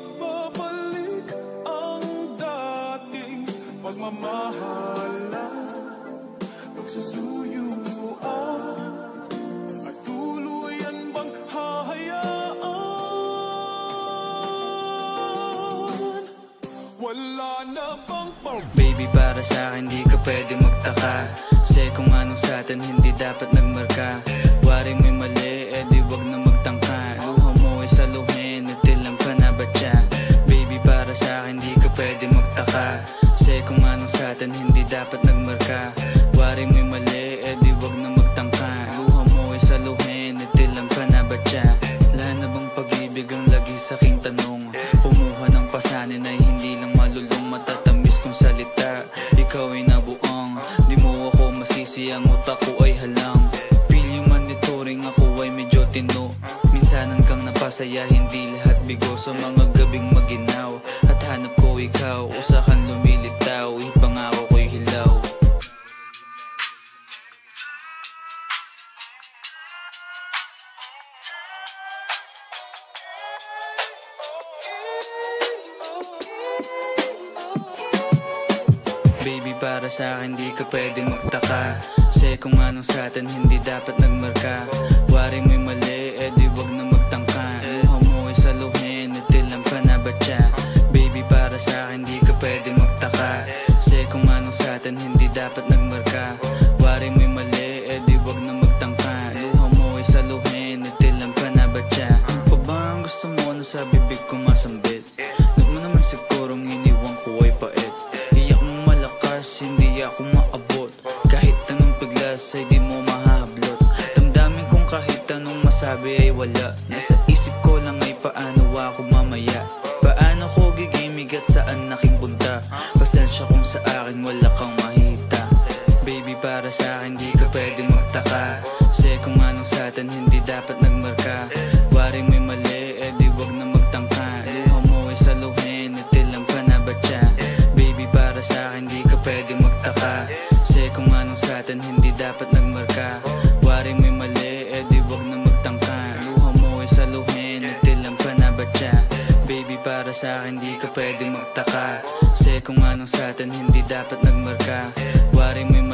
magbabalik ang dating pagmamahalan Pagsusuyuan At tuluyan bang hahayaan? Wala na bang pang Baby para sa di ka pwede magtaka. Kasi kung anong sa atin hindi aking tanong. Kumuha ng pasanin ay hindi lang malulong. Matatamis kong salita Ikaw ay nabuang Di mo ako masisi ang utak ko ay halang. Feel yung monitoring ako ay medyo tino. Minsanan kang napasaya hindi lahat bigo Sa mga gabing maginaw. At hanap ko ikaw Usa kang para sa akin di ka pwede magtaka. Kasi kung anong sa atin hindi dapat nagmarka. Wari mo'y anong masabi ay wala. Nasa isip ko lang ay paano ako mamaya? Paano ko gigimig at saan aking punta? Pasensya kung sa akin wala kang mahita Baby para sa akin di ka pwede magtaka. Kasi kung anong sa atin hindi dapat nagmarka. Wari mo'y para sa akin di ka pwede magtaka. Kasi kung anong sa atin hindi dapat nagmarka. Wari mo'y